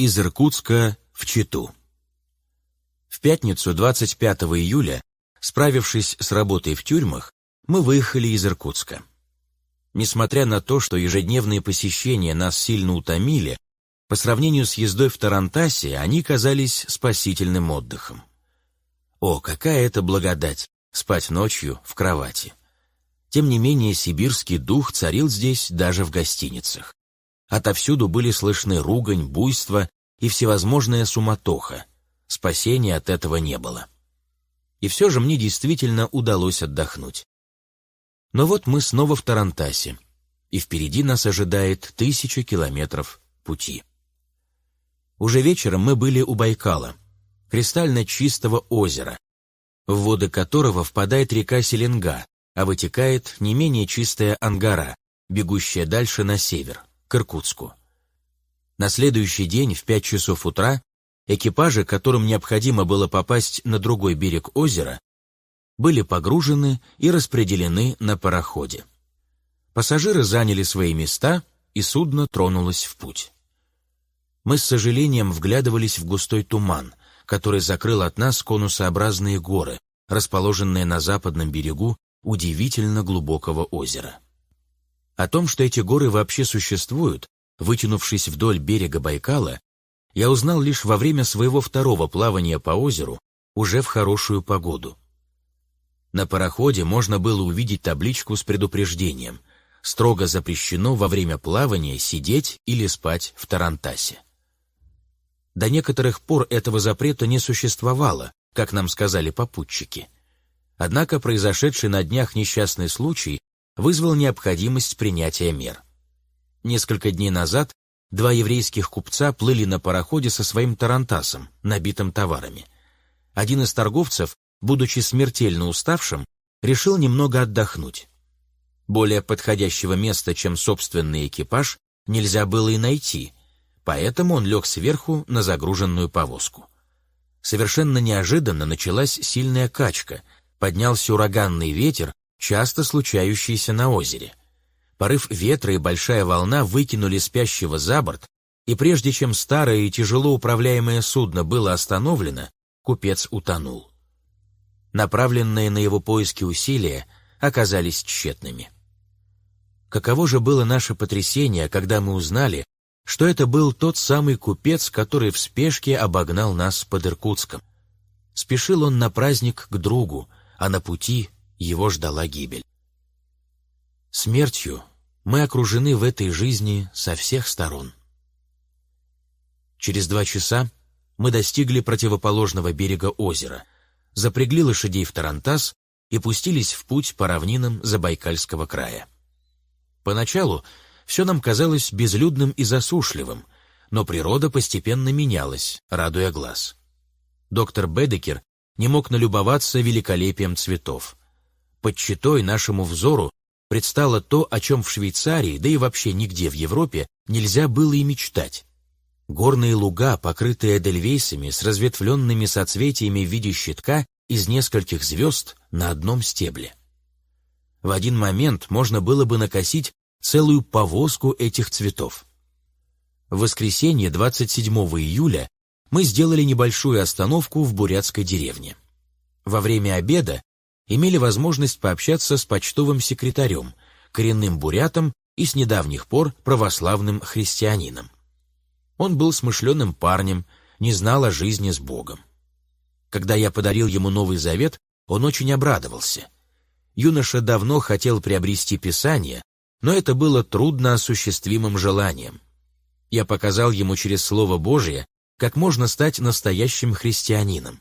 Из Иркутска в Читу. В пятницу 25 июля, справившись с работой в тюрьмах, мы выехали из Иркутска. Несмотря на то, что ежедневные посещения нас сильно утомили, по сравнению с ездой в Тарантасе они казались спасительным отдыхом. О, какая это благодать — спать ночью в кровати. Тем не менее, сибирский дух царил здесь даже в гостиницах. Отовсюду были слышны ругань, буйство и всевозможная суматоха. Спасения от этого не было. И все же мне действительно удалось отдохнуть. Но вот мы снова в Тарантасе, и впереди нас ожидает тысяча километров пути. Уже вечером мы были у Байкала, кристально чистого озера, в воды которого впадает река Селенга, а вытекает не менее чистая Ангара, бегущая дальше на север к Иркутску. На следующий день в 5 часов утра экипажи, которым необходимо было попасть на другой берег озера, были погружены и распределены на пароходе. Пассажиры заняли свои места, и судно тронулось в путь. Мы с сожалением вглядывались в густой туман, который закрыл от нас конусообразные горы, расположенные на западном берегу удивительно глубокого озера. О том, что эти горы вообще существуют, вытянувшись вдоль берега Байкала, я узнал лишь во время своего второго плавания по озеру, уже в хорошую погоду. На пароходе можно было увидеть табличку с предупреждением «Строго запрещено во время плавания сидеть или спать в Тарантасе». До некоторых пор этого запрета не существовало, как нам сказали попутчики. Однако произошедший на днях несчастный случай вызвал необходимость принятия мер. Несколько дней назад два еврейских купца плыли на пароходе со своим тарантасом, набитым товарами. Один из торговцев, будучи смертельно уставшим, решил немного отдохнуть. Более подходящего места, чем собственный экипаж, нельзя было и найти, поэтому он лег сверху на загруженную повозку. Совершенно неожиданно началась сильная качка, поднялся ураганный ветер, часто случающиеся на озере. Порыв ветра и большая волна выкинули спящего за борт, и прежде чем старое и тяжело управляемое судно было остановлено, купец утонул. Направленные на его поиски усилия оказались тщетными. Каково же было наше потрясение, когда мы узнали, что это был тот самый купец, который в спешке обогнал нас под Иркутском. Спешил он на праздник к другу, а на пути его ждала гибель. Смертью мы окружены в этой жизни со всех сторон. Через два часа мы достигли противоположного берега озера, запрягли лошадей в Тарантас и пустились в путь по равнинам Забайкальского края. Поначалу все нам казалось безлюдным и засушливым, но природа постепенно менялась, радуя глаз. Доктор Бедекер не мог налюбоваться великолепием цветов под читой нашему взору предстало то, о чем в Швейцарии, да и вообще нигде в Европе, нельзя было и мечтать. Горные луга, покрытые эдельвейсами с разветвленными соцветиями в виде щитка из нескольких звезд на одном стебле. В один момент можно было бы накосить целую повозку этих цветов. В воскресенье 27 июля мы сделали небольшую остановку в бурятской деревне. Во время обеда имели возможность пообщаться с почтовым секретарем, коренным бурятом и с недавних пор православным христианином. Он был смышленым парнем, не знал о жизни с Богом. Когда я подарил ему Новый Завет, он очень обрадовался. Юноша давно хотел приобрести Писание, но это было трудно осуществимым желанием. Я показал ему через Слово Божие, как можно стать настоящим христианином.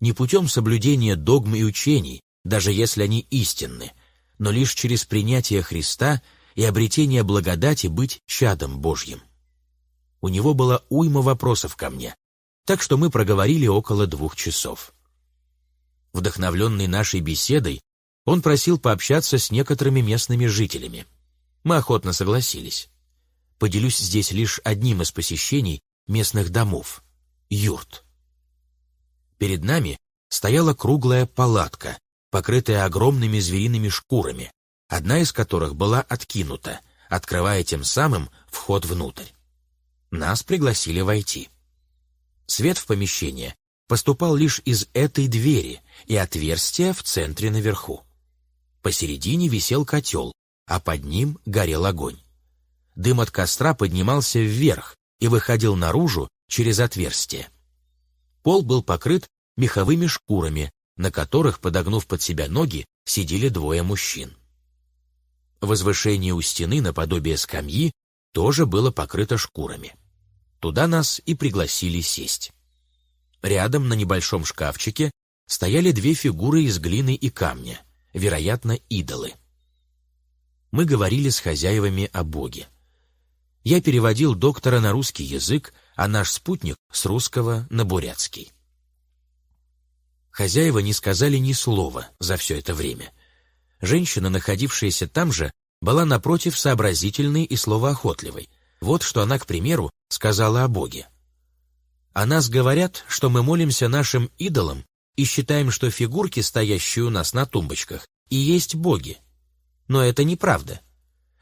Не путем соблюдения догм и учений, даже если они истинны, но лишь через принятие Христа и обретение благодати быть чадом Божьим. У него была уйма вопросов ко мне, так что мы проговорили около двух часов. Вдохновленный нашей беседой, он просил пообщаться с некоторыми местными жителями. Мы охотно согласились. Поделюсь здесь лишь одним из посещений местных домов — юрт. Перед нами стояла круглая палатка, покрытая огромными звериными шкурами, одна из которых была откинута, открывая тем самым вход внутрь. Нас пригласили войти. Свет в помещение поступал лишь из этой двери и отверстия в центре наверху. Посередине висел котел, а под ним горел огонь. Дым от костра поднимался вверх и выходил наружу через отверстие. Пол был покрыт меховыми шкурами, на которых, подогнув под себя ноги, сидели двое мужчин. Возвышение у стены наподобие скамьи тоже было покрыто шкурами. Туда нас и пригласили сесть. Рядом на небольшом шкафчике стояли две фигуры из глины и камня, вероятно, идолы. Мы говорили с хозяевами о Боге. Я переводил доктора на русский язык, а наш спутник — с русского на бурятский. Хозяева не сказали ни слова за все это время. Женщина, находившаяся там же, была напротив сообразительной и словоохотливой. Вот что она, к примеру, сказала о Боге. «О нас говорят, что мы молимся нашим идолам и считаем, что фигурки, стоящие у нас на тумбочках, и есть боги. Но это неправда.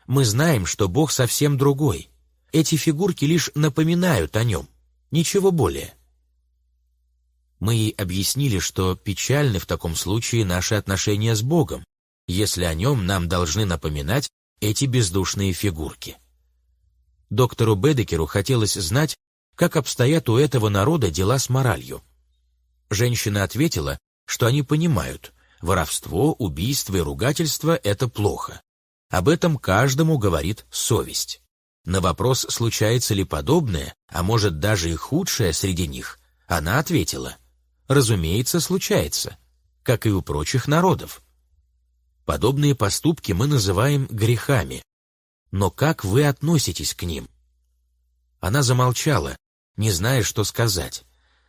Мы знаем, что Бог совсем другой. Эти фигурки лишь напоминают о нем, ничего более. Мы ей объяснили, что печальны в таком случае наши отношения с Богом, если о нем нам должны напоминать эти бездушные фигурки. Доктору Бедекеру хотелось знать, как обстоят у этого народа дела с моралью. Женщина ответила, что они понимают, воровство, убийство и ругательство — это плохо. Об этом каждому говорит совесть. На вопрос, случается ли подобное, а может даже и худшее среди них, она ответила — разумеется, случается, как и у прочих народов. Подобные поступки мы называем грехами. Но как вы относитесь к ним? Она замолчала, не зная, что сказать.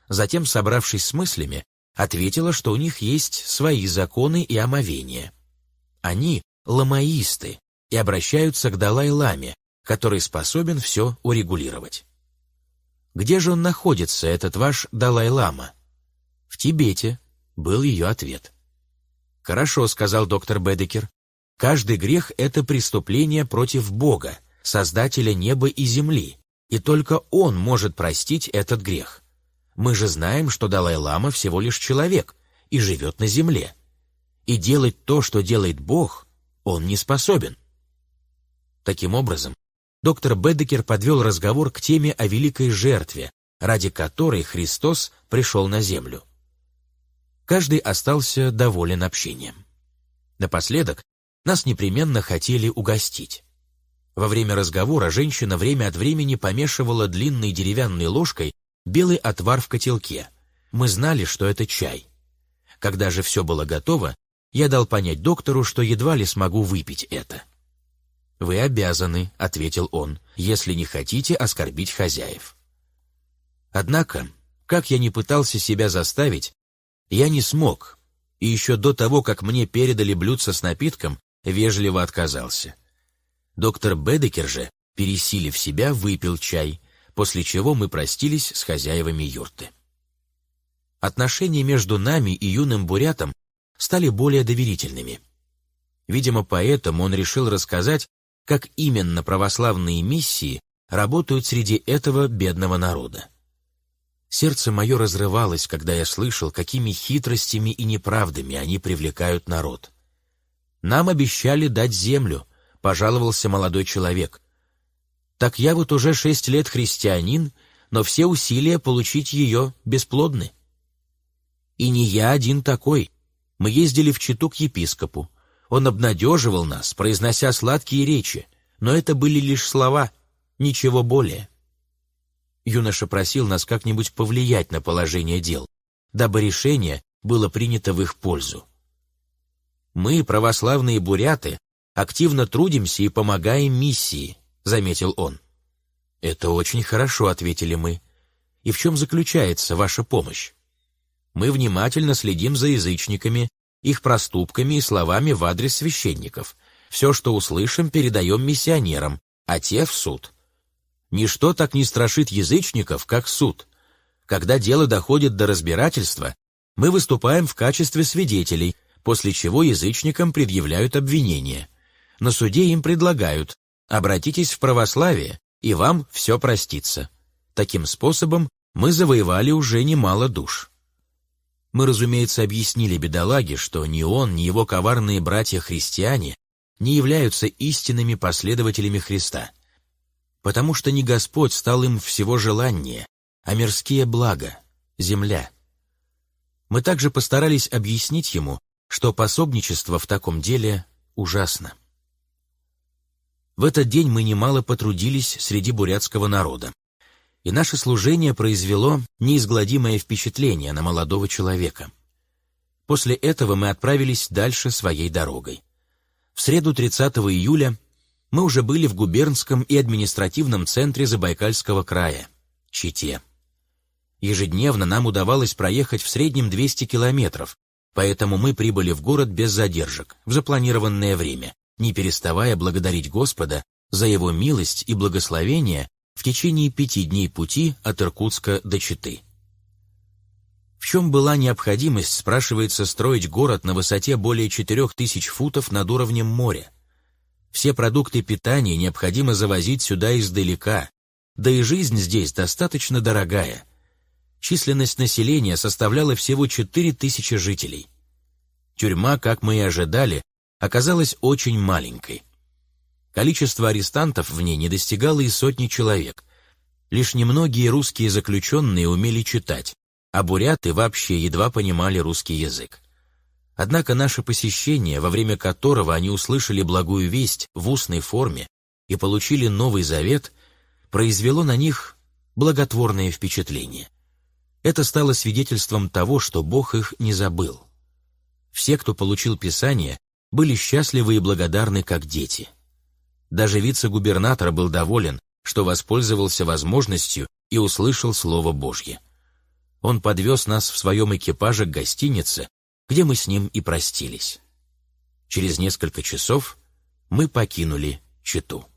Затем, собравшись с мыслями, ответила, что у них есть свои законы и омовения. Они ламаисты и обращаются к Далай-ламе, который способен все урегулировать. Где же он находится, этот ваш Далай-лама? «В Тибете», — был ее ответ. «Хорошо», — сказал доктор Бедекер. «Каждый грех — это преступление против Бога, Создателя неба и земли, и только Он может простить этот грех. Мы же знаем, что Далай-лама всего лишь человек и живет на земле. И делать то, что делает Бог, он не способен». Таким образом, доктор Бедекер подвел разговор к теме о великой жертве, ради которой Христос пришел на землю. Каждый остался доволен общением. Напоследок нас непременно хотели угостить. Во время разговора женщина время от времени помешивала длинной деревянной ложкой белый отвар в котелке. Мы знали, что это чай. Когда же все было готово, я дал понять доктору, что едва ли смогу выпить это. «Вы обязаны», — ответил он, — «если не хотите оскорбить хозяев». Однако, как я не пытался себя заставить, я не смог, и еще до того, как мне передали блюдце с напитком, вежливо отказался. Доктор Бедекер же, пересилив себя, выпил чай, после чего мы простились с хозяевами юрты. Отношения между нами и юным бурятом стали более доверительными. Видимо, поэтому он решил рассказать, как именно православные миссии работают среди этого бедного народа. Сердце мое разрывалось, когда я слышал, какими хитростями и неправдами они привлекают народ. «Нам обещали дать землю», — пожаловался молодой человек. «Так я вот уже шесть лет христианин, но все усилия получить ее бесплодны». «И не я один такой. Мы ездили в Читу к епископу. Он обнадеживал нас, произнося сладкие речи, но это были лишь слова, ничего более». Юноша просил нас как-нибудь повлиять на положение дел, дабы решение было принято в их пользу. «Мы, православные буряты, активно трудимся и помогаем миссии», — заметил он. «Это очень хорошо», — ответили мы. «И в чем заключается ваша помощь?» «Мы внимательно следим за язычниками, их проступками и словами в адрес священников. Все, что услышим, передаем миссионерам, а те в суд. Ничто так не страшит язычников, как суд. Когда дело доходит до разбирательства, мы выступаем в качестве свидетелей, после чего язычникам предъявляют обвинения. На суде им предлагают «обратитесь в православие, и вам все простится». Таким способом мы завоевали уже немало душ. Мы, разумеется, объяснили бедолаге, что ни он, ни его коварные братья-христиане не являются истинными последователями Христа, потому что не Господь стал им всего желание, а мирские блага, земля. Мы также постарались объяснить ему, что пособничество в таком деле ужасно. В этот день мы немало потрудились среди бурятского народа, и наше служение произвело неизгладимое впечатление на молодого человека. После этого мы отправились дальше своей дорогой. В среду 30 июля мы уже были в губернском и административном центре Забайкальского края, Чите. Ежедневно нам удавалось проехать в среднем 200 километров, поэтому мы прибыли в город без задержек, в запланированное время, не переставая благодарить Господа за Его милость и благословение в течение пяти дней пути от Иркутска до Читы. В чем была необходимость, спрашивается, строить город на высоте более 4000 футов над уровнем моря? Все продукты питания необходимо завозить сюда издалека, да и жизнь здесь достаточно дорогая. Численность населения составляла всего 4000 жителей. Тюрьма, как мы и ожидали, оказалась очень маленькой. Количество арестантов в ней не достигало и сотни человек. Лишь немногие русские заключенные умели читать, а буряты вообще едва понимали русский язык. Однако наше посещение, во время которого они услышали благую весть в устной форме и получили Новый Завет, произвело на них благотворное впечатление. Это стало свидетельством того, что Бог их не забыл. Все, кто получил Писание, были счастливы и благодарны, как дети. Даже вице-губернатор был доволен, что воспользовался возможностью и услышал Слово Божье. Он подвез нас в своем экипаже к гостинице, где мы с ним и простились. Через несколько часов мы покинули Читу.